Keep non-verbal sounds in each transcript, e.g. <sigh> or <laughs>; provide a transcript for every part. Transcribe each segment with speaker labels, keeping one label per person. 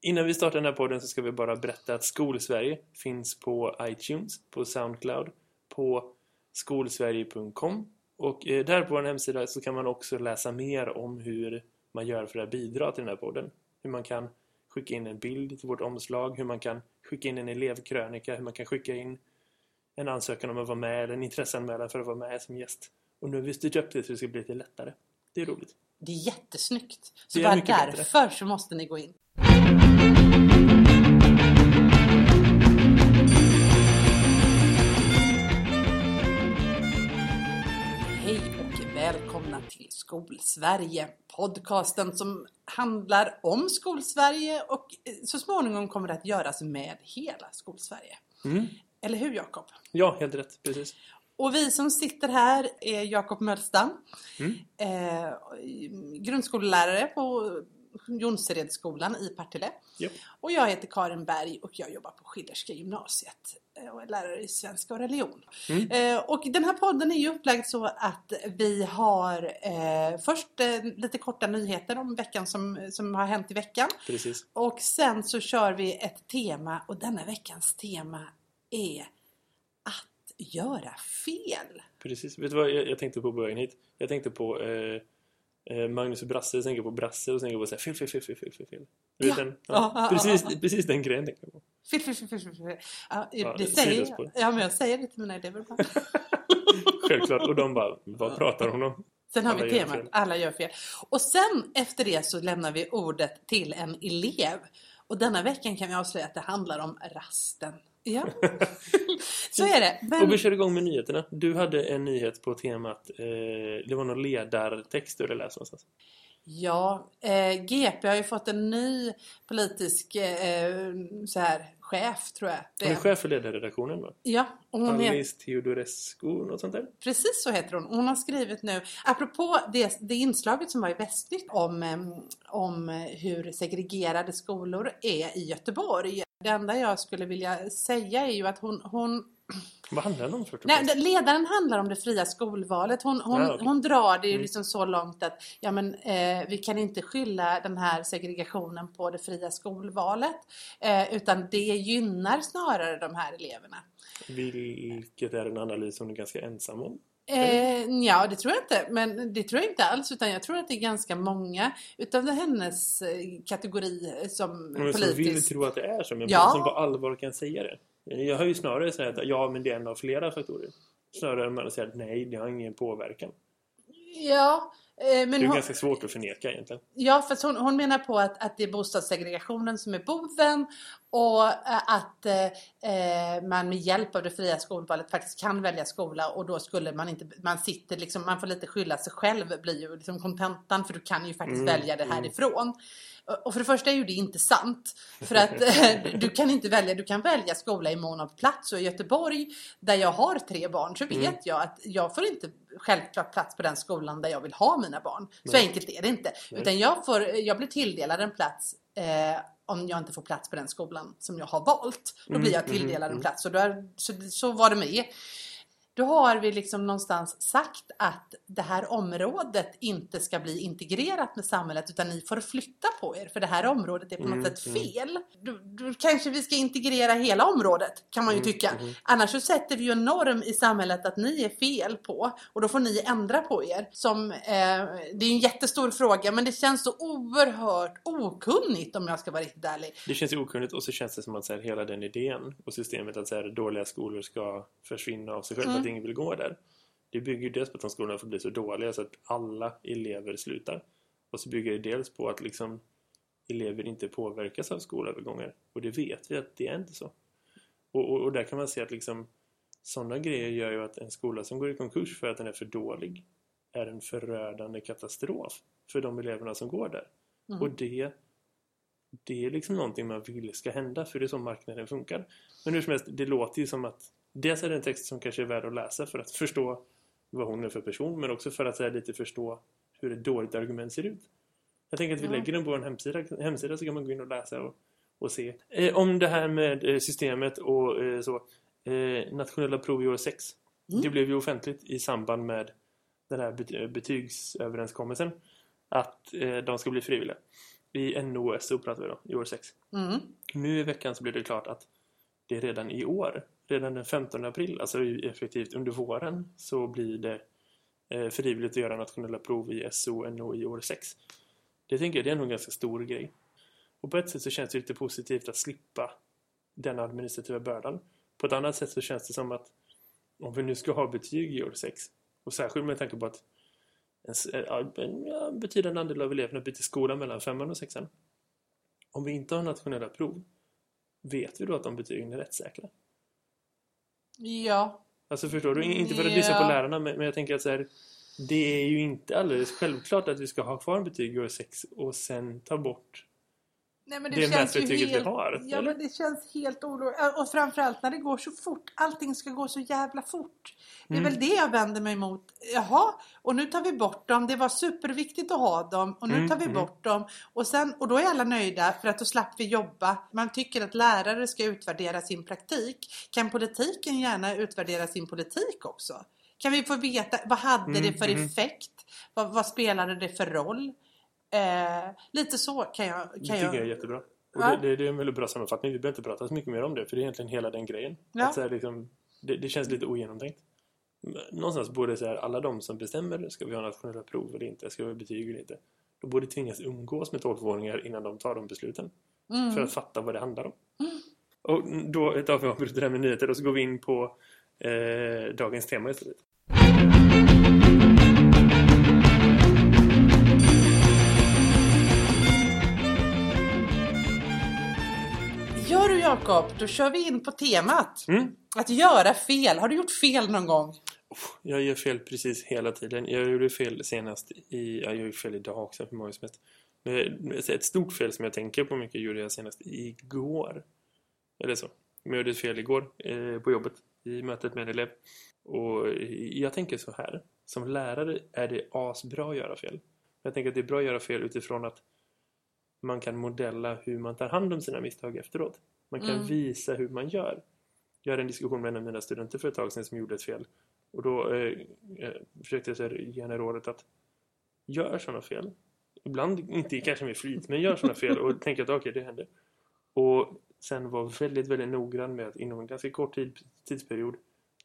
Speaker 1: Innan vi startar den här podden så ska vi bara berätta att Skolsverige finns på iTunes, på Soundcloud, på skolsverige.com och eh, där på vår hemsida så kan man också läsa mer om hur man gör för att bidra till den här podden. Hur man kan skicka in en bild till vårt omslag, hur man kan skicka in en elevkrönika, hur man kan skicka in en ansökan om att vara med eller en intresseanmälan för att vara med som gäst. Och nu har vi styrt upp det så det ska bli lite lättare. Det är roligt.
Speaker 2: Det är jättesnyggt. Så
Speaker 1: Det är
Speaker 2: bara
Speaker 1: mycket bättre.
Speaker 2: därför så måste ni gå in. Välkomna till Skolsverige. Podcasten som handlar om Skolsverige och eh, så småningom kommer det att göras med hela Skolsverige.
Speaker 1: Mm.
Speaker 2: Eller hur Jakob?
Speaker 1: Ja, helt rätt. Precis.
Speaker 2: Och vi som sitter här är Jakob Möllstam,
Speaker 1: Mm.
Speaker 2: eh, grundskollärare på Jonseredsskolan i Partille.
Speaker 1: Japp.
Speaker 2: Och jag heter Karin Berg och jag jobbar på Schillerska gymnasiet eh, och är lärare i svenska och religion.
Speaker 1: Mm.
Speaker 2: Eh, och den här podden är ju upplagd så att vi har eh, först eh, lite korta nyheter om veckan som, som har hänt i veckan.
Speaker 1: Precis.
Speaker 2: Och sen så kör vi ett tema och denna veckans tema är att göra fel.
Speaker 1: Precis. Vet du vad jag, jag tänkte på på vägen hit? Jag tänkte på eh, Magnus och Brasse, jag tänker på Brasse och tänker jag på så här, fel, fel, fel, fel, fel, fel, fel. Du vet
Speaker 2: Ja.
Speaker 1: den?
Speaker 2: Ja, ja,
Speaker 1: precis,
Speaker 2: ja, ja.
Speaker 1: precis den grejen tänker jag på.
Speaker 2: Fel, fel, fel, fel, fel, fel. Ja,
Speaker 1: Ja,
Speaker 2: det
Speaker 1: det
Speaker 2: säger
Speaker 1: sidospår.
Speaker 2: Ja, men jag säger det till mina elever bara. <laughs>
Speaker 1: Självklart. Och de bara, vad pratar hon om?
Speaker 2: Sen har
Speaker 1: Alla
Speaker 2: vi temat,
Speaker 1: fel.
Speaker 2: alla gör fel. Och sen efter det så lämnar vi ordet till en elev. Och denna veckan kan vi avslöja att det handlar om rasten. Ja, <laughs> så är det.
Speaker 1: Och
Speaker 2: Men,
Speaker 1: vi kör igång med nyheterna. Du hade en nyhet på temat, eh, det var någon ledartext du hade läst någonstans.
Speaker 2: ja, eh, GP har ju fått en ny politisk eh, så här, chef tror jag. Det
Speaker 1: Hon är chef för ledarredaktionen va?
Speaker 2: Ja, och hon heter
Speaker 1: Alice Teodorescu, något sånt där?
Speaker 2: Precis så heter hon. Hon har skrivit nu, apropå det, det inslaget som var i Västnytt om, em, om hur segregerade skolor är i Göteborg. Det enda jag skulle vilja säga är ju att hon, hon
Speaker 1: Vad handlar det om först och
Speaker 2: Nej, ledaren handlar om det fria skolvalet. Hon, hon,
Speaker 1: Ja, okej.
Speaker 2: hon drar det ju
Speaker 1: Mm.
Speaker 2: liksom så långt att ja, men, eh, vi kan inte skylla den här segregationen på det fria skolvalet. Eh, utan det gynnar snarare de här eleverna.
Speaker 1: Vilket är en analys hon är ganska ensam om.
Speaker 2: Eh, ja, det tror jag inte. Men det tror jag inte alls. Utan jag tror att det är ganska många utav hennes eh, kategori som
Speaker 1: Men som vill
Speaker 2: politiskt...
Speaker 1: tro att det är så, men
Speaker 2: Ja.
Speaker 1: som på allvar kan säga det. Jag har ju snarare sagt att ja, men det är en av flera faktorer. Snarare än att säga att nej, det har ingen påverkan.
Speaker 2: Ja, eh, men
Speaker 1: Det är
Speaker 2: hon,
Speaker 1: ganska svårt att förneka egentligen.
Speaker 2: Ja, för hon, hon menar på att, att det är bostadssegregationen som är boven och eh, att eh, eh, man med hjälp av det fria skolvalet faktiskt kan välja skola och då skulle man inte, man sitter liksom, man får lite skylla sig själv blir ju liksom kontentan för du kan ju faktiskt
Speaker 1: Mm,
Speaker 2: välja det
Speaker 1: mm.
Speaker 2: härifrån. Och- för det första är ju det inte sant. För att <laughs> eh, du kan inte välja, du kan välja skola i mån av plats och i Göteborg där jag har tre barn så vet
Speaker 1: Mm.
Speaker 2: jag att jag får inte självklart plats på den skolan där jag vill ha mina barn. Så
Speaker 1: Nej.
Speaker 2: enkelt är det inte.
Speaker 1: Nej.
Speaker 2: Utan jag, får, jag blir tilldelad en plats eh, om jag inte får plats på den skolan som jag har valt. Då
Speaker 1: Mm,
Speaker 2: blir jag
Speaker 1: mm,
Speaker 2: tilldelad
Speaker 1: mm.
Speaker 2: en plats. Och då är, så, så var det med. Då har vi liksom någonstans sagt att det här området inte ska bli integrerat med samhället utan ni får flytta på er för det här området är på
Speaker 1: Mm,
Speaker 2: något sätt
Speaker 1: mm.
Speaker 2: fel. Då, då kanske vi ska integrera hela området kan man ju
Speaker 1: Mm,
Speaker 2: tycka.
Speaker 1: mm.
Speaker 2: Annars så sätter vi ju en norm i samhället att ni är fel på och då får ni ändra på er. Som, eh, det är en jättestor fråga men det känns så oerhört okunnigt om jag ska vara riktigt ärlig.
Speaker 1: Det känns okunnigt och så känns det som att så här, hela den idén och systemet att så här, dåliga skolor ska försvinna av sig själva,
Speaker 2: Mm.
Speaker 1: Ingen vill gå där. Det bygger ju dels på att de skolorna får bli så dåliga så att alla elever slutar. Och så bygger det dels på att liksom elever inte påverkas av skolövergångar. Och det vet vi att det är inte så. Och, och, och där kan man se att liksom sådana grejer gör ju att en skola som går i konkurs för att den är för dålig är en förödande katastrof för de eleverna som går där.
Speaker 2: Mm.
Speaker 1: Och det, det är liksom någonting man vill ska hända för det är så marknaden funkar. Men hur som helst, det låter ju som att dels är det en text som kanske är värd att läsa för att förstå vad hon är för person men också för att här, lite förstå hur ett dåligt argument ser ut. Jag tänker att vi
Speaker 2: Ja.
Speaker 1: lägger den på en hemsida, hemsida så kan man gå in och läsa och, och se. Eh, om det här med eh, systemet och eh, så. Eh, nationella prov i år 6.
Speaker 2: Mm.
Speaker 1: Det blev ju offentligt i samband med den här bet- betygsöverenskommelsen att eh, de ska bli frivilliga. I NO och SO pratar vi då, i år 6.
Speaker 2: Mm.
Speaker 1: Nu i veckan så blir det klart att det redan i år, redan den 15 april, alltså effektivt under våren, så blir det eh, frivilligt att göra nationella prov i SO och NO i år 6. Det tänker jag, det är nog en ganska stor grej. Och på ett sätt så känns det lite positivt att slippa den administrativa bördan. På ett annat sätt så känns det som att om vi nu ska ha betyg i år 6 och särskilt med tanke på att en, eh, en, en betydande andel av eleverna byter skola mellan femman och sexan. Om vi inte har nationella prov vet vi då att de betygen är rättssäkra?
Speaker 2: Ja.
Speaker 1: Alltså förstår du? Inte för att lyssna på lärarna men men jag tänker att så här, det är ju inte alldeles självklart att vi ska ha kvar betyg i år 6 och sen ta bort
Speaker 2: Nej, men
Speaker 1: det, det mätbetyget vi har.
Speaker 2: Ja,
Speaker 1: eller?
Speaker 2: men det känns helt ologiskt. Och framförallt när det går så fort. Allting ska gå så jävla fort. Det är
Speaker 1: Mm.
Speaker 2: väl det jag vänder mig emot. Jaha, och nu tar vi bort dem. Det var superviktigt att ha dem. Och nu
Speaker 1: Mm,
Speaker 2: tar vi
Speaker 1: mm.
Speaker 2: bort dem. Och, sen, och då är alla nöjda för att då slapp vi jobba. Man tycker att lärare ska utvärdera sin praktik. Kan politiken gärna utvärdera sin politik också? Kan vi få veta vad hade
Speaker 1: Mm,
Speaker 2: det för
Speaker 1: mm.
Speaker 2: effekt? Vad, vad spelade det för roll? Eh, lite så kan jag...
Speaker 1: Det
Speaker 2: Kan
Speaker 1: tycker
Speaker 2: jag...
Speaker 1: jag är jättebra. Och
Speaker 2: Ja.
Speaker 1: det, det, det är en väldigt bra sammanfattning. Vi behöver inte prata så mycket mer om det. För det är egentligen hela den grejen.
Speaker 2: Ja.
Speaker 1: Att så här, liksom, det, det känns lite ogenomtänkt. Någonstans borde så här, alla de som bestämmer ska vi ha nationella prov eller inte, ska vi ha betyg eller inte. De borde tvingas umgås med 12-åringar innan de tar de besluten.
Speaker 2: Mm.
Speaker 1: För att fatta vad det handlar om. Och då tar vi avbryter det här med nyheter och så går vi in på eh, dagens tema istället.
Speaker 2: Jakob, då kör vi in på temat.
Speaker 1: Mm.
Speaker 2: Att göra fel. Har du gjort fel någon gång?
Speaker 1: Jag gör fel precis hela tiden. Jag gjorde fel senast i... Jag gör fel idag också för många som helst. Ett stort fel som jag tänker på mycket gjorde jag senast igår. Eller så. Men jag gjorde ett fel igår eh, på jobbet i mötet med en elev. Och jag tänker så här. Som lärare är det asbra att göra fel. Jag tänker att det är bra att göra fel utifrån att man kan modella hur man tar hand om sina misstag efteråt. Man kan
Speaker 2: Mm.
Speaker 1: visa hur man gör. Jag hade en diskussion med en av mina studenter för ett tag sedan som gjorde ett fel. Och då eh, eh, försökte jag ge henne rådet att gör sådana fel. Ibland inte kanske med flit, men gör sådana fel och tänk att okej, det händer. Och sen var väldigt, väldigt noggrann med att inom en ganska kort tid, tidsperiod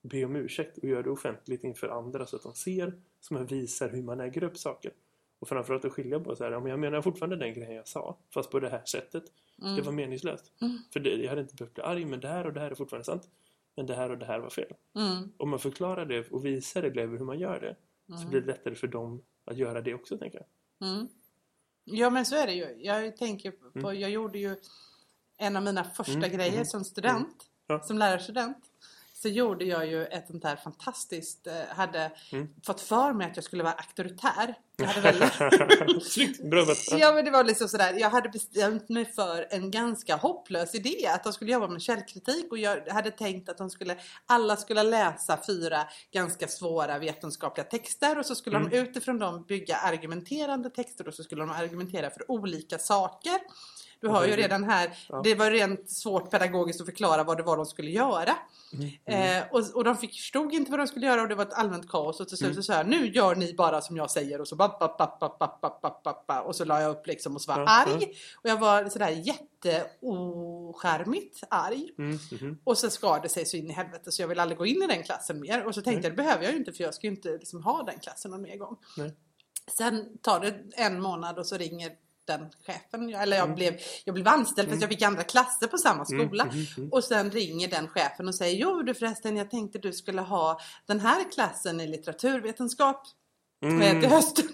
Speaker 1: be om ursäkt och göra det offentligt inför andra så att de ser, så man visar hur man äger upp saker. Och framförallt att skilja på så här, ja, men jag menar fortfarande den grejen jag sa, fast på det här sättet.
Speaker 2: Mm.
Speaker 1: Det var meningslöst.
Speaker 2: Mm.
Speaker 1: För det, jag hade inte behövt bli arg, men det här och det här är fortfarande sant. Men det här och det här var fel.
Speaker 2: Mm.
Speaker 1: Om man förklarar det och visar elever hur man gör det så blir det lättare för dem att göra det också, tänker jag.
Speaker 2: Mm. Ja men så är det ju. Jag tänker på,
Speaker 1: Mm.
Speaker 2: jag gjorde ju en av mina första
Speaker 1: Mm,
Speaker 2: grejer
Speaker 1: mm,
Speaker 2: som student,
Speaker 1: Ja.
Speaker 2: som lärarstudent. Så gjorde jag ju ett sånt här fantastiskt, eh, hade
Speaker 1: Mm.
Speaker 2: fått för mig att jag skulle vara auktoritär. Jag hade. <laughs>
Speaker 1: Snyggt! Bra! <laughs>
Speaker 2: Ja men det var liksom sådär, jag hade bestämt mig för en ganska hopplös idé att de skulle jobba med källkritik och jag hade tänkt att de skulle, alla skulle läsa fyra ganska svåra vetenskapliga texter och så skulle de
Speaker 1: Mm.
Speaker 2: utifrån dem bygga argumenterande texter och så skulle de argumentera för olika saker. Du har ju redan här,
Speaker 1: Ja.
Speaker 2: det var rent svårt pedagogiskt att förklara vad det var de skulle göra.
Speaker 1: Mm.
Speaker 2: Eh, och, och de förstod inte vad de skulle göra och det var ett allmänt kaos och till slut
Speaker 1: Mm.
Speaker 2: så sa jag nu gör ni bara som jag säger och så ba, ba, ba, ba, ba, ba, ba, ba, ba, och så la jag upp liksom och så var
Speaker 1: Ja,
Speaker 2: arg och jag var sådär jätteoskärmigt arg
Speaker 1: Mm, mhm.
Speaker 2: och så skar det sig så in i helvete så jag vill aldrig gå in i den klassen mer och så tänkte jag det behöver jag ju inte för jag ska ju inte liksom ha den klassen någon mer gång.
Speaker 1: Nej.
Speaker 2: Sen tar det en månad och så ringer den chefen, eller jag,
Speaker 1: Mm.
Speaker 2: blev, jag blev anställd fast jag fick andra klasser på samma
Speaker 1: Mm,
Speaker 2: skola.
Speaker 1: mhm, mhm.
Speaker 2: Och sen ringer den chefen och säger Jo du förresten jag tänkte du skulle ha den här klassen i litteraturvetenskap
Speaker 1: Mm.
Speaker 2: mm. till hösten.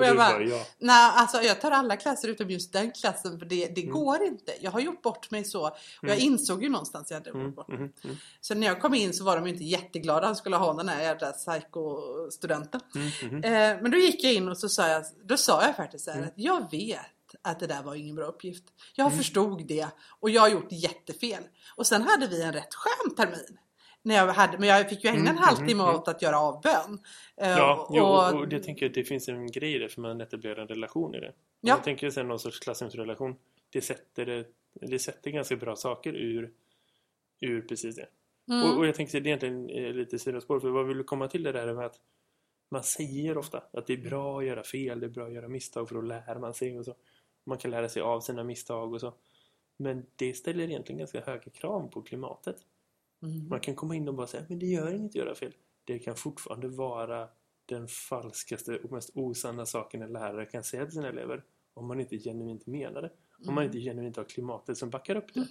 Speaker 1: Och
Speaker 2: Och jag bara,
Speaker 1: bara, ja.
Speaker 2: nej alltså jag tar alla klasser utom just den klassen för det, det
Speaker 1: Mm.
Speaker 2: går inte. Jag har gjort bort mig så. Och jag
Speaker 1: Mm.
Speaker 2: insåg ju någonstans att jag hade
Speaker 1: Mm,
Speaker 2: gjort bort mig.
Speaker 1: mhm, mm,
Speaker 2: Så när jag kom in så var de inte jätteglada han skulle ha den här jävla psykostudenten.
Speaker 1: mm.
Speaker 2: Eh, men då gick jag in och så sa jag, då sa jag faktiskt så här
Speaker 1: Mm.
Speaker 2: att jag vet att det där var ingen bra uppgift. Jag
Speaker 1: Mm.
Speaker 2: förstod det och jag har gjort jättefel. Och sen hade vi en rätt skön termin. När jag hade, men jag fick ju ägna en
Speaker 1: Mm,
Speaker 2: halvtimme
Speaker 1: mm,
Speaker 2: åt att göra avbön. Eh,
Speaker 1: Ja,
Speaker 2: och,
Speaker 1: jo, och, det tänker jag det finns en grej det för man etablerar en relation i det.
Speaker 2: Ja.
Speaker 1: Jag tänker sen någon sorts klassrumsrelation. Det sätter, det, sätter ganska bra saker ur, ur precis det.
Speaker 2: mm,
Speaker 1: Och, och jag tänkte att det är egentligen eh, lite sidospår för vad vill du komma till det där med att man säger ofta att det är bra att göra fel, det är bra att göra misstag för då lär man sig och så. Man kan lära sig av sina misstag och så. Men det ställer egentligen ganska höga krav på klimatet.
Speaker 2: Mm.
Speaker 1: Man kan komma in och bara säga men det gör inget att göra fel. Det kan fortfarande vara den falskaste och mest osanna saken en lärare kan säga till sina elever om man inte genuint menar det. Om man inte genuint har klimatet som backar upp det.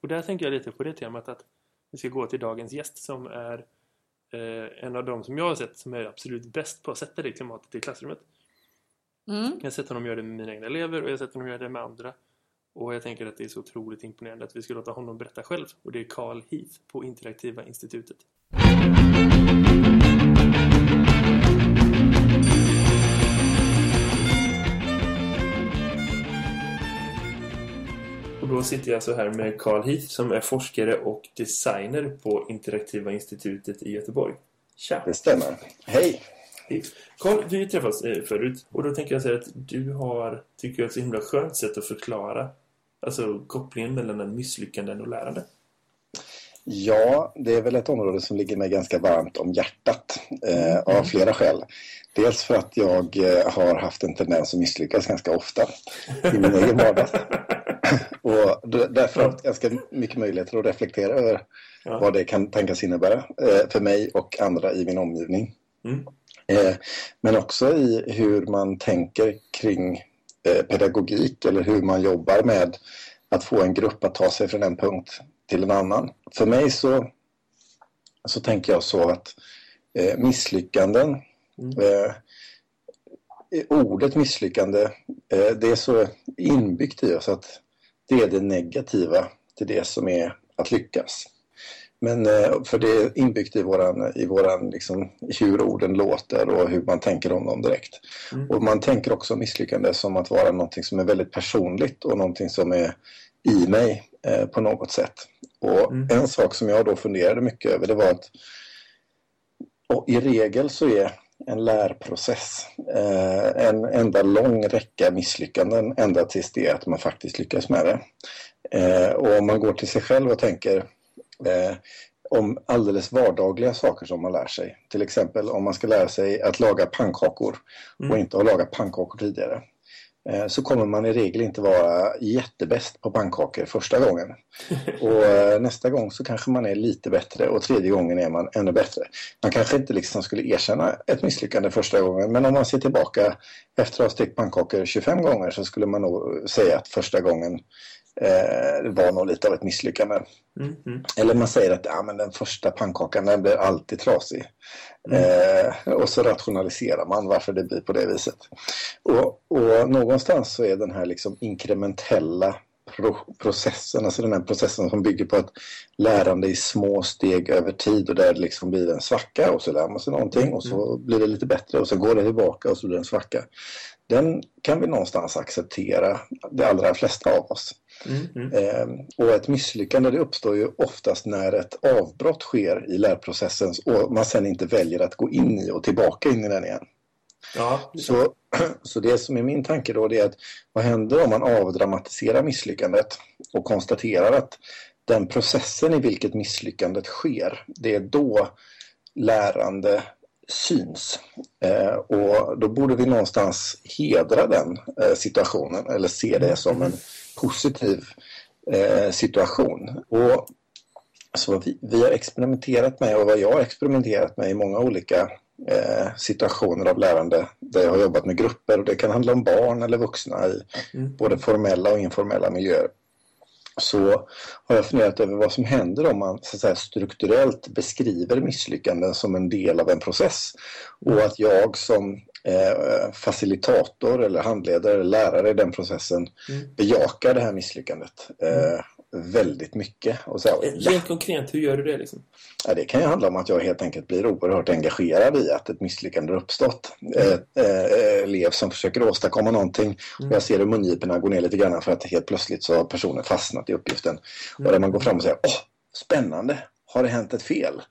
Speaker 1: Och där tänker jag lite på det temat att vi ska gå till dagens gäst som är eh, en av dem som jag har sett som är absolut bäst på att sätta det klimatet i klassrummet.
Speaker 2: Mm.
Speaker 1: Jag har sett honom göra det med mina egna elever och jag har sett honom göra det med andra. Och jag tänker att det är så otroligt imponerande att vi ska låta honom berätta själv. Och det är Carl Heath på Interaktiva institutet. Och då sitter jag så här med Carl Heath som är forskare och designer på Interaktiva institutet i Göteborg. Tja!
Speaker 3: Det stämmer. Hej!
Speaker 1: Carl, vi träffats eh, förut och då tänker jag säga att du har, tycker jag, ett så himla skönt sätt att förklara alltså kopplingen mellan en misslyckanden och lärande.
Speaker 3: Ja, det är väl ett område som ligger mig ganska varmt om hjärtat eh, av flera skäl. Dels för att jag eh, har haft en tendens att misslyckas ganska ofta i min egen vardag. <laughs> Och därför har jag haft ganska mycket möjligheter att reflektera över
Speaker 1: Ja.
Speaker 3: vad det kan tänkas innebära eh, för mig och andra i min omgivning.
Speaker 1: Mm.
Speaker 3: Eh, men också i hur man tänker kring pedagogik eller hur man jobbar med att få en grupp att ta sig från en punkt till en annan. För mig så, så tänker jag så att eh, misslyckanden,
Speaker 1: Mm.
Speaker 3: eh, ordet misslyckande, eh, det är så inbyggt i oss att det är det negativa till det som är att lyckas. Men eh, för det är inbyggt i våran, i våran liksom, hur orden låter och hur man tänker om dem direkt.
Speaker 1: Mm.
Speaker 3: Och man tänker också misslyckande som att vara någonting som är väldigt personligt och någonting som är i mig eh, på något sätt. Och
Speaker 1: Mm.
Speaker 3: en sak som jag då funderade mycket över det var att i regel så är en lärprocess eh, en enda lång räcka misslyckanden ända tills det att man faktiskt lyckas med det. Eh, och om man går till sig själv och tänker eh, om alldeles vardagliga saker som man lär sig. Till exempel om man ska lära sig att laga pannkakor
Speaker 1: Mm.
Speaker 3: och inte har lagat pannkakor tidigare. eh, Så kommer man i regel inte vara jättebäst på pannkakor första gången. <laughs> Och eh, nästa gång så kanske man är lite bättre och tredje gången är man ännu bättre. Man kanske inte liksom skulle erkänna ett misslyckande första gången men om man ser tillbaka efter att ha stekt pannkakor 25 gånger så skulle man nog säga att första gången eh, var nog lite av ett misslyckande.
Speaker 1: Mm. Mm.
Speaker 3: Eller man säger att ja, men den första pannkakan den blir alltid trasig. Eh, och så rationaliserar man varför det blir på det viset. Och, och någonstans så är den här liksom inkrementella pro processen, alltså den här processen som bygger på ett lärande i små steg över tid och där det liksom blir en svacka och så lär man sig någonting och så blir det lite bättre och så går det tillbaka och så blir det en svacka. Den kan vi någonstans acceptera, de allra flesta av oss.
Speaker 1: Mm. Mm.
Speaker 3: Eh, och ett misslyckande det uppstår ju oftast när ett avbrott sker i lärprocessen och man sen inte väljer att gå in i och tillbaka in i den igen.
Speaker 1: Ja,
Speaker 3: Så, <clears throat> så det som är min tanke då det är att vad händer om man avdramatiserar misslyckandet och konstaterar att den processen i vilket misslyckandet sker, det är då lärande syns. Eh, och då borde vi någonstans hedra den eh, situationen eller se det som en positiv eh, situation. Och så vad vi, vi har experimenterat med och vad jag har experimenterat med i många olika eh, situationer av lärande där jag har jobbat med grupper och det kan handla om barn eller vuxna i
Speaker 1: Mm.
Speaker 3: både formella och informella miljöer. Så har jag funderat över vad som händer om man så att säga, strukturellt beskriver misslyckanden som en del av en process och att jag som eh, facilitator eller handledare eller lärare i den processen
Speaker 1: Mm.
Speaker 3: bejakar det här misslyckandet eh, väldigt mycket. Och så här, ja,
Speaker 1: Rent konkret, hur gör du det liksom?
Speaker 3: Ja, det kan ju handla om att jag helt enkelt blir oerhört engagerad i att ett misslyckande har uppstått. Eh, eh, elev som försöker åstadkomma någonting och jag ser hur mungiporna går ner lite grann för att helt plötsligt så har personen fastnat i uppgiften. Och där man går fram och säger åh, spännande, har det hänt ett fel?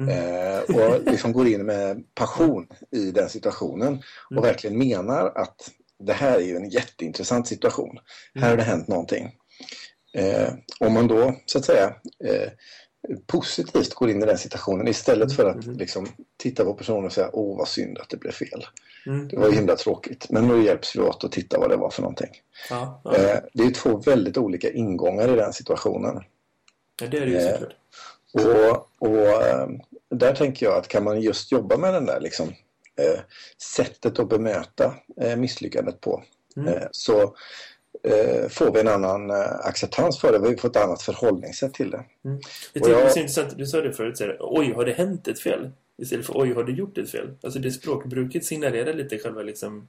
Speaker 3: Eh, och liksom går in med passion i den situationen och verkligen menar att det här är ju en jätteintressant situation. Här har det hänt någonting. Eh, om man då så att säga eh, positivt går in i den situationen istället för att
Speaker 1: Mm.
Speaker 3: liksom, titta på personen och säga åh vad synd att det blev fel.
Speaker 1: Mm.
Speaker 3: Det var ju himla tråkigt. Men nu hjälps vi åt att titta vad det var för någonting.
Speaker 1: Ja, ja.
Speaker 3: Eh, det är två väldigt olika ingångar i den situationen.
Speaker 1: ja, det är det ju
Speaker 3: eh,
Speaker 1: såklart.
Speaker 3: Och, och eh, där tänker jag att kan man just jobba med den där liksom, eh, sättet att bemöta eh, misslyckandet på
Speaker 1: Mm.
Speaker 3: så får vi en annan eh, acceptans för det. Vi får ett annat förhållningssätt till det.
Speaker 1: Jag
Speaker 3: och
Speaker 1: tycker
Speaker 3: jag-
Speaker 1: det är så intressant, du sa det förut, så här, oj har det hänt ett fel? Istället för oj har du gjort ett fel? Alltså det språkbruket signalerar lite själva liksom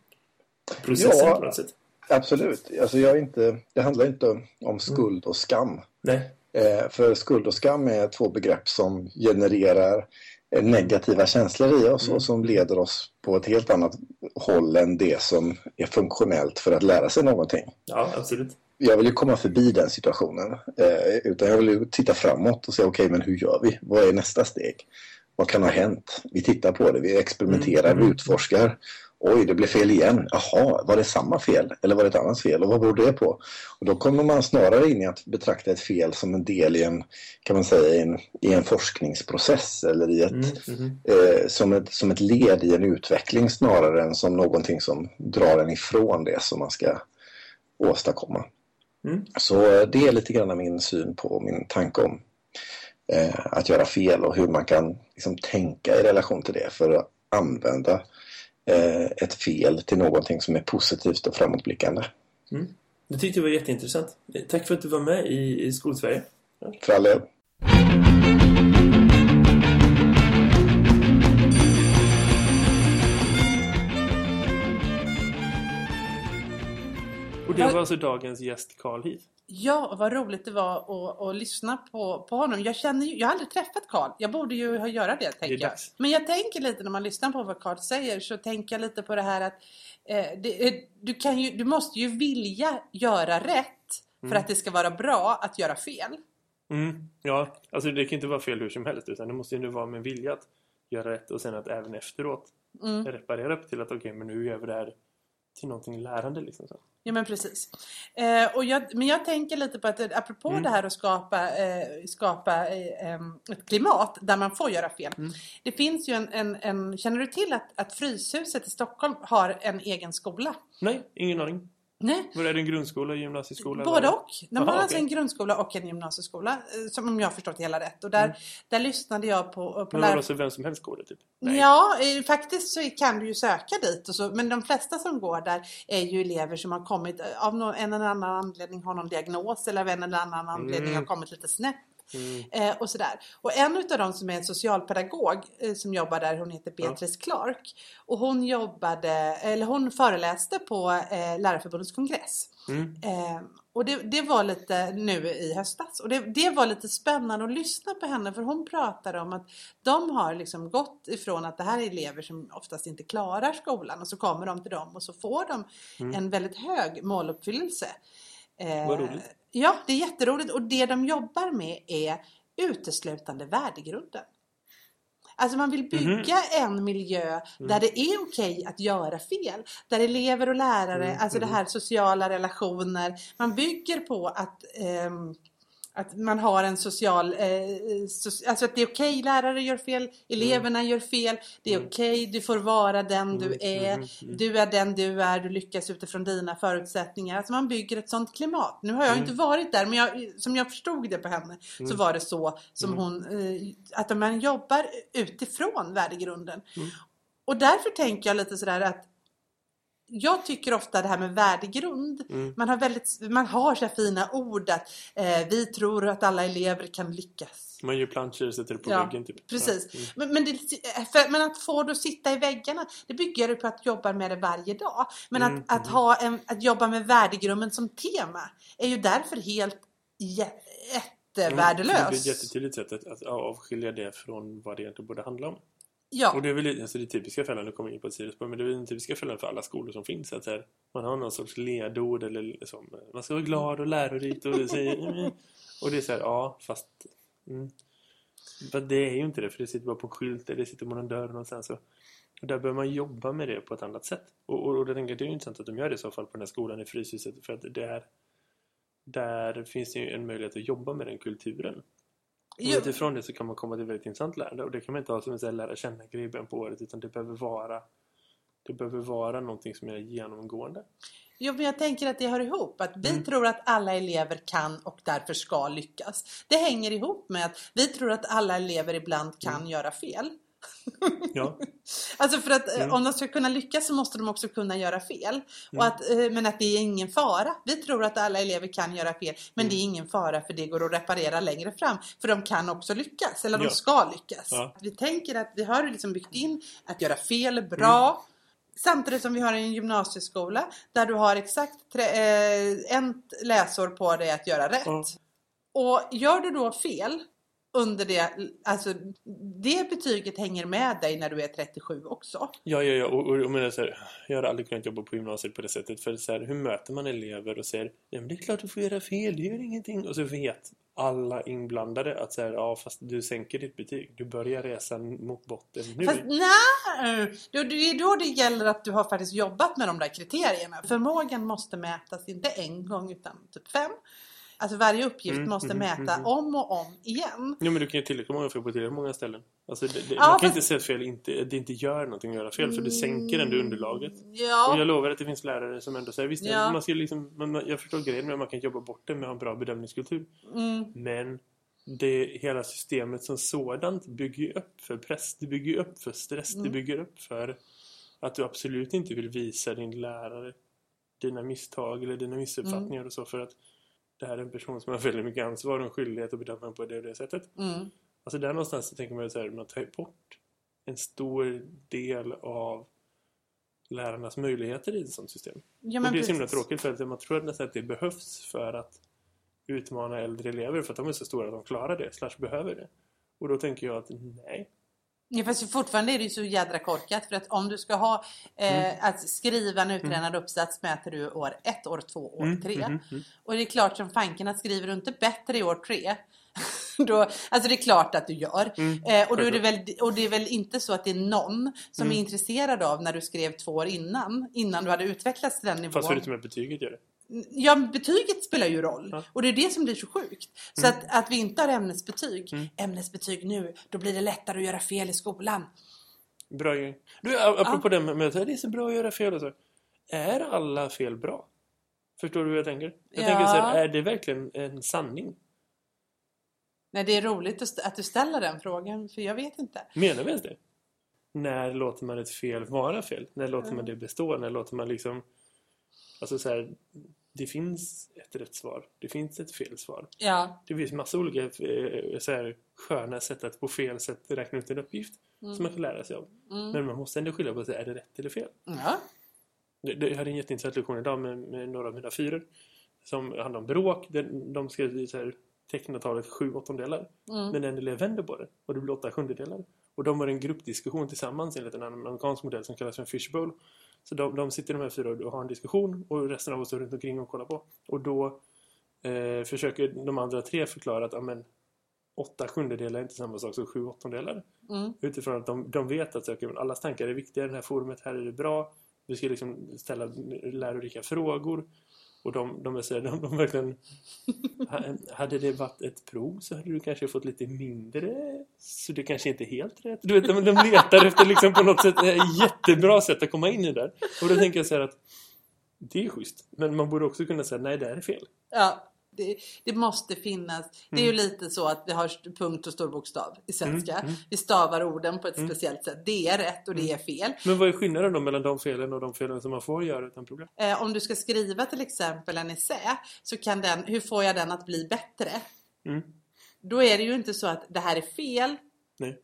Speaker 1: processen
Speaker 3: Ja.
Speaker 1: på något sätt.
Speaker 3: Absolut. Alltså jag inte, det handlar inte om skuld och skam.
Speaker 1: Nej.
Speaker 3: Eh, för skuld och skam är två begrepp som genererar eh, negativa känslor i oss
Speaker 1: Mm.
Speaker 3: och som leder oss på ett helt annat håll än det som är funktionellt för att lära sig någonting.
Speaker 1: Ja, absolut.
Speaker 3: Jag vill ju komma förbi den situationen. Eh, utan jag vill ju titta framåt och säga okej, men hur gör vi? Vad är nästa steg? Vad kan ha hänt? Vi tittar på det, vi experimenterar,
Speaker 1: Mm.
Speaker 3: vi utforskar. Oj, det blev fel igen. Jaha, var det samma fel? Eller var det ett annat fel? Och vad beror det på? Och då kommer man snarare in i att betrakta ett fel som en del i en, kan man säga, i en, i en forskningsprocess eller i ett,
Speaker 1: Mm, mhm.
Speaker 3: eh, som, ett, som ett led i en utveckling snarare än som någonting som drar en ifrån det som man ska åstadkomma.
Speaker 1: Mm.
Speaker 3: Så det är lite grann min syn på min tanke om eh, att göra fel och hur man kan liksom, tänka i relation till det för att använda eh, ett fel till någonting som är positivt och framåtblickande.
Speaker 1: Det tyckte jag var jätteintressant. Tack för att du var med i, i Skolsverige.
Speaker 3: För all del.
Speaker 1: Och det var alltså dagens gäst Carl Heath.
Speaker 2: Ja, vad roligt det var att, att lyssna på, på honom. Jag känner ju, jag har aldrig träffat Karl. Jag borde ju ha göra det, tänker jag. Men jag tänker lite när man lyssnar på vad Karl säger så tänker jag lite på det här att eh, det, eh, du, kan ju, du måste ju vilja göra rätt för
Speaker 1: Mm.
Speaker 2: att det ska vara bra att göra fel.
Speaker 1: Mm. Ja, alltså det kan inte vara fel hur som helst utan det måste ju vara med vilja att göra rätt och sen att även efteråt
Speaker 2: Mm.
Speaker 1: reparera upp till att okej, men nu gör vi det här till någonting lärande liksom. Så.
Speaker 2: Ja men precis. Eh, och jag, men jag tänker lite på att eh, apropå
Speaker 1: Mm.
Speaker 2: det här att skapa, eh, skapa eh, ett klimat där man får göra fel.
Speaker 1: Mm.
Speaker 2: Det finns ju en, en, en känner du till att, att Fryshuset i Stockholm har en egen skola?
Speaker 1: Nej, ingen aning.
Speaker 2: Nej.
Speaker 1: Var är det en grundskola, gymnasieskola?
Speaker 2: Både
Speaker 1: eller?
Speaker 2: och. De har alltså en grundskola och en gymnasieskola. eh, Som om jag har förstått det hela rätt. Och där,
Speaker 1: Mm.
Speaker 2: där lyssnade jag på, på
Speaker 1: Men
Speaker 2: lär...
Speaker 1: vadå, så vem som helst går det typ? Nej.
Speaker 2: Ja, eh, faktiskt så kan du ju söka dit och så, men de flesta som går där är ju elever som har kommit eh, av någon, en eller annan anledning har någon diagnos eller av en eller annan anledning
Speaker 1: Mm.
Speaker 2: har kommit lite snett.
Speaker 1: Mm.
Speaker 2: Eh, och sådär. Och en utav dem som är en socialpedagog eh, som jobbar där, hon heter Beatrice Clark. Och hon jobbade, eller hon föreläste på eh, Lärarförbundets kongress.
Speaker 1: Mm.
Speaker 2: Eh, och det, det var lite nu i höstas. Och det, det var lite spännande att lyssna på henne för hon pratade om att de har liksom gått ifrån att det här är elever som oftast inte klarar skolan och så kommer de till dem och så får de
Speaker 1: Mm.
Speaker 2: en väldigt hög måluppfyllelse. Eh,
Speaker 1: Vad roligt.
Speaker 2: Ja, det är jätteroligt och det de jobbar med är uteslutande värdegrunden. Alltså man vill bygga
Speaker 1: Mhm.
Speaker 2: en miljö där det är okej att göra fel. Där elever och lärare,
Speaker 1: Mm,
Speaker 2: alltså det
Speaker 1: mhm.
Speaker 2: här sociala relationer. Man bygger på att ehm, att man har en social, eh, so, alltså att det är okej, lärare gör fel, eleverna gör fel, det är
Speaker 1: Mm.
Speaker 2: okej, du får vara den du
Speaker 1: Mm,
Speaker 2: är,
Speaker 1: mm, mm.
Speaker 2: du är den du är, du lyckas utifrån dina förutsättningar. Alltså man bygger ett sånt klimat. Nu har jag
Speaker 1: Mm.
Speaker 2: inte varit där, men jag, som jag förstod det på henne så
Speaker 1: Mm.
Speaker 2: var det så som
Speaker 1: Mm.
Speaker 2: hon, eh, att man jobbar utifrån värdegrunden.
Speaker 1: Mm.
Speaker 2: Och därför tänker jag lite sådär att jag tycker ofta det här med värdegrund,
Speaker 1: Mm.
Speaker 2: man har, väldigt, man har så fina ord att eh, vi tror att alla elever kan lyckas.
Speaker 1: Man gör planscher och sätter det på
Speaker 2: Ja,
Speaker 1: väggen typ.
Speaker 2: precis.
Speaker 1: Ja. Mm.
Speaker 2: Men, men, det, för, men att få det att sitta i väggarna, det bygger ju på att jobba med det varje dag. Men
Speaker 1: Mm,
Speaker 2: att, att,
Speaker 1: mm.
Speaker 2: ha en, att jobba med värdegrunden som tema är ju därför helt jä-
Speaker 1: Det blir ett jättetydligt sätt att, att avskilja det från vad det egentligen borde handla om.
Speaker 2: Ja,
Speaker 1: Och det är väl alltså det typiska fällan, nu kommer in på ett sidospår, men det är väl den typiska fällan för alla skolor som finns. Att här, man har någon sorts ledord eller liksom, man ska vara glad och lärorikt och det säger. <laughs> Och det är så här, ja, fast mm. Men det är ju inte det, för det sitter bara på en skylt eller det sitter på någon dörr någonstans. Och, och där bör man jobba med det på ett annat sätt. Och, och, och det är ju intressant att de gör det i så fall på den här skolan i Fryshuset, för att det är, där finns det ju en möjlighet att jobba med den kulturen.
Speaker 2: Jo,
Speaker 1: utifrån det så kan man komma till väldigt intressant lärande. Och det kan man inte ha som en lära känna-grej i början på året. Utan det behöver vara det behöver vara någonting som är genomgående.
Speaker 2: jo, men jag tänker att det hör ihop. Att vi
Speaker 1: Mm.
Speaker 2: tror att alla elever kan och därför ska lyckas. Det hänger ihop med att vi tror att alla elever ibland kan
Speaker 1: Mm.
Speaker 2: göra fel.
Speaker 1: Ja, <laughs>
Speaker 2: Alltså för att eh,
Speaker 1: Mm.
Speaker 2: om de ska kunna lyckas så måste de också kunna göra fel.
Speaker 1: Mm.
Speaker 2: Och att, eh, men att det är ingen fara. Vi tror att alla elever kan göra fel. Men
Speaker 1: Mm.
Speaker 2: det är ingen fara för det går att reparera längre fram. För de kan också lyckas. Eller de
Speaker 1: Ja.
Speaker 2: ska lyckas.
Speaker 1: Ja.
Speaker 2: Vi tänker att vi har liksom byggt in att göra fel bra.
Speaker 1: Mm.
Speaker 2: Samtidigt som vi har en gymnasieskola där du har exakt tre, eh, ett läsår på dig att göra rätt. Och gör du då fel under det, alltså det betyget hänger med dig när du är 37 också.
Speaker 1: ja, ja, ja. Och, och jag menar så här, jag har aldrig kunnat jobba på gymnasiet på det sättet. För så här, hur möter man elever och säger ja, men det är klart du får göra fel, det gör ingenting. Och så vet alla inblandade att så här, ja, fast du sänker ditt betyg. Du börjar resan mot botten nu.
Speaker 2: Fast nej, det är då det gäller att du har faktiskt jobbat med de där kriterierna. Förmågan måste mätas inte en gång utan typ fem. Alltså varje uppgift
Speaker 1: Mm,
Speaker 2: måste
Speaker 1: mm,
Speaker 2: mäta
Speaker 1: mm.
Speaker 2: om och om igen.
Speaker 1: Ja, men du kan ju tillräckligt många fel på tillräckligt många ställen. Alltså, det, det,
Speaker 2: Ja,
Speaker 1: man kan
Speaker 2: fast-
Speaker 1: inte säga att fel inte, det inte gör någonting att göra fel, för det sänker ändå underlaget. Och
Speaker 2: Ja,
Speaker 1: jag lovar att det finns lärare som ändå säger visst,
Speaker 2: Ja.
Speaker 1: man ska liksom, man, jag förstår grejen med att man kan jobba bort det med att ha en bra bedömningskultur.
Speaker 2: mm,
Speaker 1: Men det, hela systemet som sådant bygger ju upp för press, det bygger ju upp för stress,
Speaker 2: Mm.
Speaker 1: det bygger upp för att du absolut inte vill visa din lärare dina misstag eller dina missuppfattningar och så för att det här är en person som har väldigt mycket ansvar och skyldighet att bedöma på det och det sättet.
Speaker 2: mm,
Speaker 1: Alltså där någonstans så tänker man ju här, man tar bort en stor del av lärarnas möjligheter i ett sånt system.
Speaker 2: ja
Speaker 1: och det är så himla tråkigt för att man tror nästan att det behövs för att utmana äldre elever för att de är så stora att de klarar det, slash behöver det. Och då tänker jag att nej.
Speaker 2: Ja, fast fortfarande är det ju så jädra korkat för att om du ska ha eh,
Speaker 1: Mm.
Speaker 2: att skriva en uttränad uppsats mäter du år ett, år två, år
Speaker 1: Mm,
Speaker 2: tre.
Speaker 1: mm, mm.
Speaker 2: Och det är klart som fanken att skriver du inte bättre i år tre <laughs> då, alltså det är klart att du gör.
Speaker 1: Mm,
Speaker 2: Eh, och, då är det väl, och det är väl inte så att det är någon som
Speaker 1: Mm.
Speaker 2: är intresserad av när du skrev två år innan, innan du hade utvecklats till den nivån.
Speaker 1: Fast förutom att betyget gör det.
Speaker 2: Ja, betyget spelar ju roll.
Speaker 1: Ja.
Speaker 2: Och det är det som blir så sjukt. Så
Speaker 1: Mm.
Speaker 2: att, att vi inte har ämnesbetyg.
Speaker 1: Mm.
Speaker 2: Ämnesbetyg nu, då blir det lättare att göra fel i skolan.
Speaker 1: Bra grej. Du, apropå det med att det är så bra att göra fel och så. Är alla fel bra? Förstår du hur jag tänker? Jag
Speaker 2: Ja.
Speaker 1: tänker så här, är det verkligen en sanning?
Speaker 2: Nej, det är roligt att, du ställer den frågan, för jag vet inte.
Speaker 1: Menar vi ens det? När låter man ett fel vara fel? När låter man det bestå? När låter man liksom... Alltså så här, det finns ett rätt svar. Det finns ett fel svar.
Speaker 2: Ja.
Speaker 1: Det finns massa olika eh, så här, sköna sätt att på fel sätt räkna ut en uppgift som man kan lära sig av.
Speaker 2: Mm.
Speaker 1: Men man måste ändå skilja på att är det rätt eller fel.
Speaker 2: Ja.
Speaker 1: Jag hade en jätteintressant lektion idag med, med några av mina fyror som handlar om bråk. De, de ska så här, teckna talet sju åttondelar.
Speaker 2: Mm.
Speaker 1: Men en elev vänder på det och det blir åtta sjundedelar. Och de har en gruppdiskussion tillsammans enligt en amerikansk modell som kallas för en fishbowl. Så de, de sitter de här fyra och har en diskussion och resten av oss står runt omkring och kollar på. Och då eh, försöker de andra tre förklara att amen, åtta sjundedelar är inte samma sak som sju åttondelar.
Speaker 2: Mm.
Speaker 1: Utifrån att de, de vet att okay, allas tankar är viktiga i det här forumet, här är det bra. Vi ska liksom ställa lärorika frågor. Och de, de, är så här, de, de verkligen... Hade det varit ett prov så hade du kanske fått lite mindre. Så det kanske inte är helt rätt. Du vet, de, de letar efter liksom på något sätt ett jättebra sätt att komma in i det där. Och då tänker jag så här att det är schysst. Men man borde också kunna säga nej, det här är fel.
Speaker 2: Ja. Det, det måste finnas. Det är ju
Speaker 1: Mm.
Speaker 2: lite så att vi har punkt och stor bokstav i svenska.
Speaker 1: Mm, mm.
Speaker 2: Vi stavar orden på ett
Speaker 1: Mm.
Speaker 2: speciellt sätt. Det är rätt och det är fel.
Speaker 1: Men vad är skillnaden då mellan de felen och de felen som man får göra utan problem?
Speaker 2: Eh, om du ska skriva till exempel en essä så kan den, hur får jag den att bli bättre?
Speaker 1: Mm.
Speaker 2: Då är det ju inte så att det här är fel.
Speaker 1: Nej.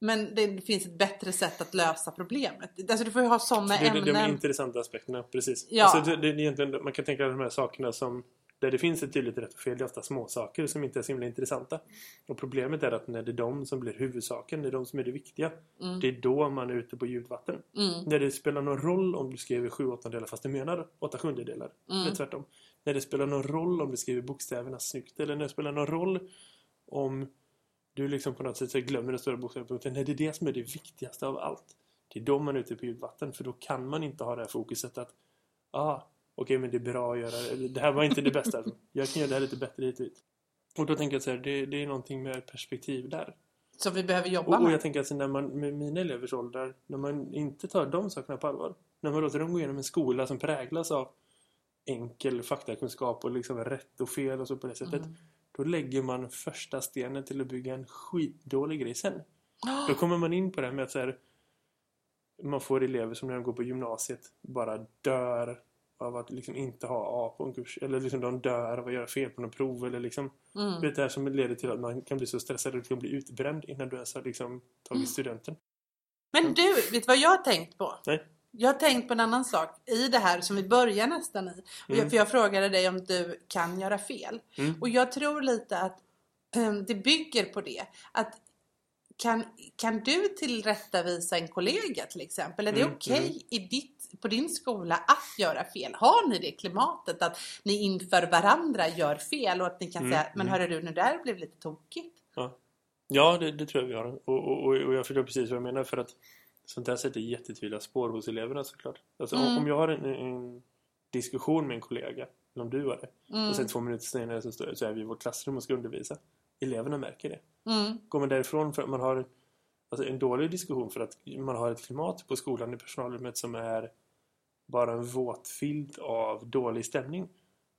Speaker 2: Men det finns ett bättre sätt att lösa problemet. Alltså du får ju ha sådana
Speaker 1: Det är de,
Speaker 2: ämnen.
Speaker 1: intressanta aspekterna, precis.
Speaker 2: Ja.
Speaker 1: Alltså, det, det, man kan tänka de här sakerna som där det finns ett tydligt rätt och fel, det är ofta små saker som inte är så himla intressanta. Och problemet är att när det är de som blir huvudsaken, det är de som är det viktiga,
Speaker 2: Mm.
Speaker 1: det är då man är ute på ljudvatten.
Speaker 2: Mm.
Speaker 1: När det spelar någon roll om du skriver sju åttondelar fast du menar åtta sjundedelar.
Speaker 2: Mm.
Speaker 1: Eller tvärtom. När det spelar någon roll om du skriver bokstäverna snyggt. Eller när det spelar någon roll om du liksom på något sätt glömmer den stora bokstavspunkten. Nej, det är det som är det viktigaste av allt. Det är då man är ute på ljudvatten. För då kan man inte ha det här fokuset att ah, okej men det är bra att göra det. Det här var inte det bästa. <laughs> Jag kan göra det här lite bättre hit och hit. Och då tänker jag så här, det, det är någonting med perspektiv där.
Speaker 2: Som vi behöver jobba
Speaker 1: Och, och
Speaker 2: med.
Speaker 1: jag tänker alltså när man, med mina elevers ålder, när man inte tar de sakerna på allvar. När man låter dem gå igenom en skola som präglas av enkel faktakunskap och liksom rätt och fel och så på det sättet.
Speaker 2: Mm.
Speaker 1: Då lägger man första stenen till att bygga en skitdålig grej sen. Då kommer man in på det här med att så här, man får elever som när de går på gymnasiet bara dör av att liksom inte ha A på en kurs. Eller liksom de dör av att göra fel på något prov. Eller liksom,
Speaker 2: Mm.
Speaker 1: Det är det här som leder till att man kan bli så stressad att du kan bli utbränd innan du ens har liksom tagit studenten.
Speaker 2: Men du, vet du vad jag har tänkt på?
Speaker 1: Nej.
Speaker 2: Jag har tänkt på en annan sak i det här som vi börjar nästan i. Och jag,
Speaker 1: Mm.
Speaker 2: för jag frågade dig om du kan göra fel.
Speaker 1: Mm.
Speaker 2: Och jag tror lite att ehm, det bygger på det. Att kan, kan du tillrättavisa en kollega till exempel? Är det
Speaker 1: Mm,
Speaker 2: okej
Speaker 1: mm.
Speaker 2: i ditt, på din skola att göra fel? Har ni det klimatet att ni inför varandra gör fel och att ni kan
Speaker 1: Mm,
Speaker 2: säga men
Speaker 1: mm.
Speaker 2: hörru du, nu där blev lite tokigt.
Speaker 1: Ja, det, det tror jag vi har. Och, och, och, jag förstår precis vad jag menar för att sånt där sätter jättetydliga spår hos eleverna såklart. Alltså, om-
Speaker 2: Mm.
Speaker 1: Om jag har en, en diskussion med en kollega, eller om du har det,
Speaker 2: Mm.
Speaker 1: och sen två minuter senare så, står, så är vi i vårt klassrum och ska undervisa. Eleverna märker det.
Speaker 2: Mm.
Speaker 1: Går man därifrån för att man har alltså en dålig diskussion för att man har ett klimat på skolan i personalrummet som är bara en våt filt av dålig stämning.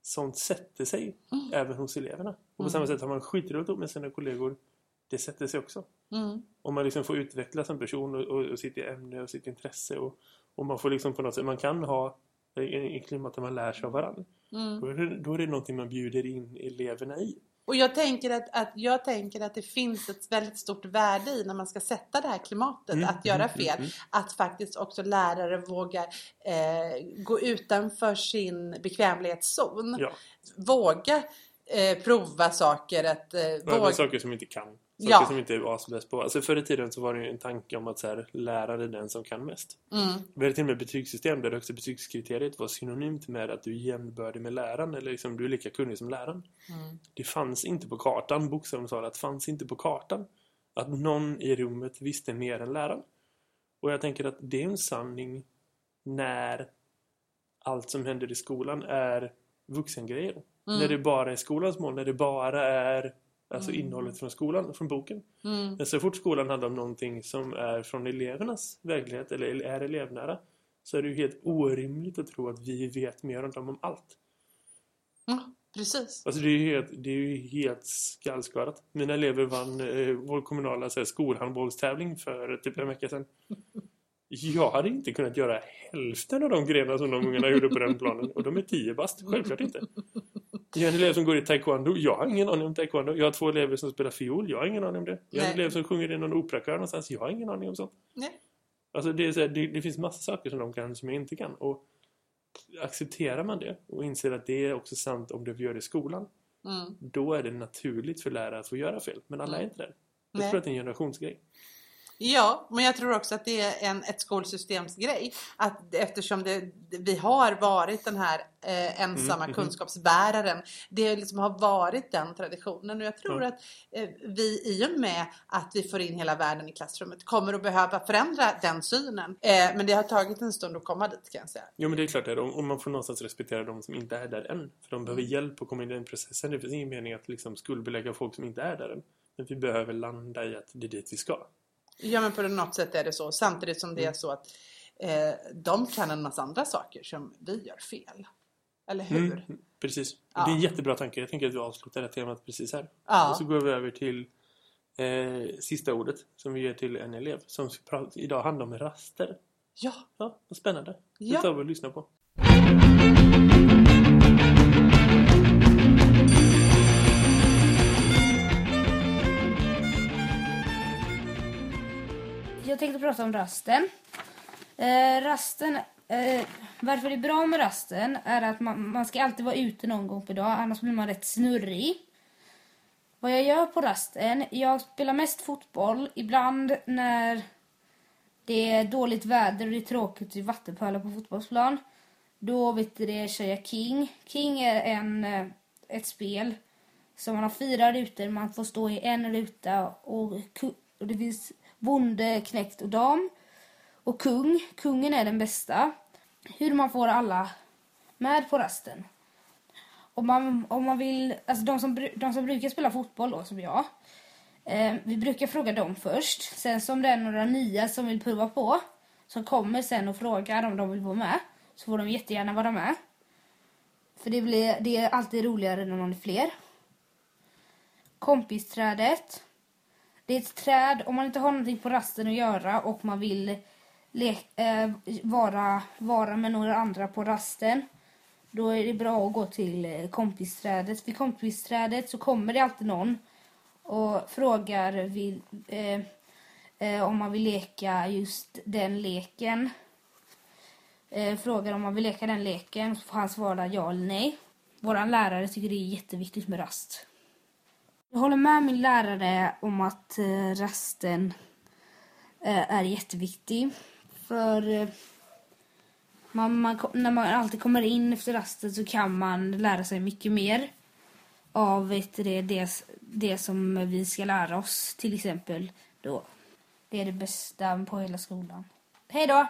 Speaker 1: Sånt sätter sig
Speaker 2: Mm.
Speaker 1: även hos eleverna. Och på
Speaker 2: Mm.
Speaker 1: samma sätt har man skitroligt med sina kollegor. Det sätter sig också.
Speaker 2: Mm.
Speaker 1: Om man liksom får utvecklas som person och, och, och sitt ämne och sitt intresse. Och, och man får liksom på något sätt, man kan ha i klimat där man lär sig av varandra.
Speaker 2: Mm.
Speaker 1: Då är, det, då är det någonting man bjuder in eleverna i.
Speaker 2: Och jag tänker att, att, jag tänker att det finns ett väldigt stort värde i när man ska sätta det här klimatet,
Speaker 1: Mm,
Speaker 2: att göra
Speaker 1: mm,
Speaker 2: fel.
Speaker 1: mm,
Speaker 2: Att faktiskt också lärare vågar eh, gå utanför sin bekvämlighetszon.
Speaker 1: Ja.
Speaker 2: Våga eh, prova saker. Att, eh,
Speaker 1: våga... Saker som inte kan. Saker
Speaker 2: Ja.
Speaker 1: som inte är asbäst på. Alltså förr i tiden så var det ju en tanke om att så här, lärare är den som kan mest.
Speaker 2: Mm,
Speaker 1: Vi hade till och med betygssystem där högsta betygskriteriet var synonymt med att du är jämnbördig med läraren. Eller liksom du är lika kunnig som läraren.
Speaker 2: mm,
Speaker 1: Det fanns inte på kartan, bokstavligt talat, fanns inte på kartan att någon i rummet visste mer än läraren. Och jag tänker att det är en sanning när allt som händer i skolan är vuxengrejer.
Speaker 2: mm,
Speaker 1: När det bara är skolans mål, när det bara är alltså
Speaker 2: Mm.
Speaker 1: innehållet från skolan, från boken.
Speaker 2: mm,
Speaker 1: Men så fort skolan handlar om någonting som är från elevernas verklighet eller är elevnära så är det ju helt orimligt att tro att vi vet mer om dem om allt.
Speaker 2: mm, precis.
Speaker 1: Alltså det är ju helt, det är ju helt skallskadat. Mina elever vann eh, vår kommunala så här, skolhandbollstävling för typ en vecka sedan. <laughs> Jag hade inte kunnat göra hälften av de grenar som de ungarna gjorde på den planen. Och de är tio bast, självklart inte. Jag har en elev som går i taekwondo. Jag har ingen aning om taekwondo. Jag har två elever som spelar fiol. Jag har ingen aning om det. Jag har en elev som sjunger i någon operakör någonstans. Jag har ingen aning om sånt.
Speaker 2: Nej.
Speaker 1: Alltså det, är så här, det, det finns massa saker som de kan som jag inte kan. Och accepterar man det och inser att det är också sant om det vi gör i skolan
Speaker 2: Mm.
Speaker 1: då är det naturligt för lärare att få göra fel. Men alla är
Speaker 2: Mm.
Speaker 1: inte där. Jag tror att det är en generationsgrej.
Speaker 2: Ja, men jag tror också att det är en, ett skolsystemsgrej. Att eftersom det, vi har varit den här eh, ensamma
Speaker 1: Mm,
Speaker 2: kunskapsbäraren. Det liksom har varit den traditionen. Och jag tror
Speaker 1: Ja.
Speaker 2: att eh, vi i och med att vi får in hela världen i klassrummet kommer att behöva förändra den synen. Eh, men det har tagit en stund att komma dit kan jag säga.
Speaker 1: Jo men det är klart det. Om om man får någonstans respektera de som inte är där än. För de behöver
Speaker 2: Mm.
Speaker 1: hjälp att komma in i den processen. Det finns ingen mening att liksom skuldbelägga folk som inte är där än. Men vi behöver landa i att det är dit vi ska.
Speaker 2: Ja men på något sätt är det så. Samtidigt som det är
Speaker 1: Mm.
Speaker 2: så att eh, de kan en massa andra saker som vi gör fel. Eller hur?
Speaker 1: Mm, precis.
Speaker 2: Ja.
Speaker 1: Det är en jättebra tanke. Jag tänker att vi avslutar det här temat precis här.
Speaker 2: Ja.
Speaker 1: Och så går vi över till eh, sista ordet som vi ger till en elev. Som idag handlar om raster.
Speaker 2: ja.
Speaker 1: Ja, vad spännande.
Speaker 2: Ja.
Speaker 1: Det tar vi och lyssnar på.
Speaker 4: Jag tänkte prata om rasten. Eh, rasten, eh, varför det är bra med rasten är att man, man ska alltid vara ute någon gång per dag, annars blir man rätt snurrig. Vad jag gör på rasten, jag spelar mest fotboll. Ibland när det är dåligt väder och det är tråkigt i vattenpölar på fotbollsplan. Då vet du det, kör jag King. King är en, eh, ett spel som man har fyra rutor. Man får stå i en ruta och, och det finns bonde, knäckt och dam. Och kung. Kungen är den bästa. Hur man får alla med på rasten. om man, om man vill, alltså de som, de som brukar spela fotboll då, som jag. Eh, vi brukar fråga dem först. Sen som det är några nya som vill prova på. Som kommer sen och frågar om de vill vara med. Så får de jättegärna vara med. För det, blir, det är alltid roligare när man är fler. Kompisträdet. Det är ett träd, om man inte har någonting på rasten att göra och man vill äh, vara, vara med några andra på rasten. Då är det bra att gå till eh, kompisträdet. Vid kompisträdet så kommer det alltid någon och frågar vill, äh, äh, om man vill leka just den leken. Frågar om man vill leka den leken så får han svara ja eller nej. Våran lärare tycker det är jätteviktigt med rast. Jag håller med min lärare om att eh, rasten eh, är jätteviktig. För eh, man, man, när man alltid kommer in efter rasten så kan man lära sig mycket mer av vet du, det, det, det som vi ska lära oss till exempel då. Det är det bästa på hela skolan. Hej då!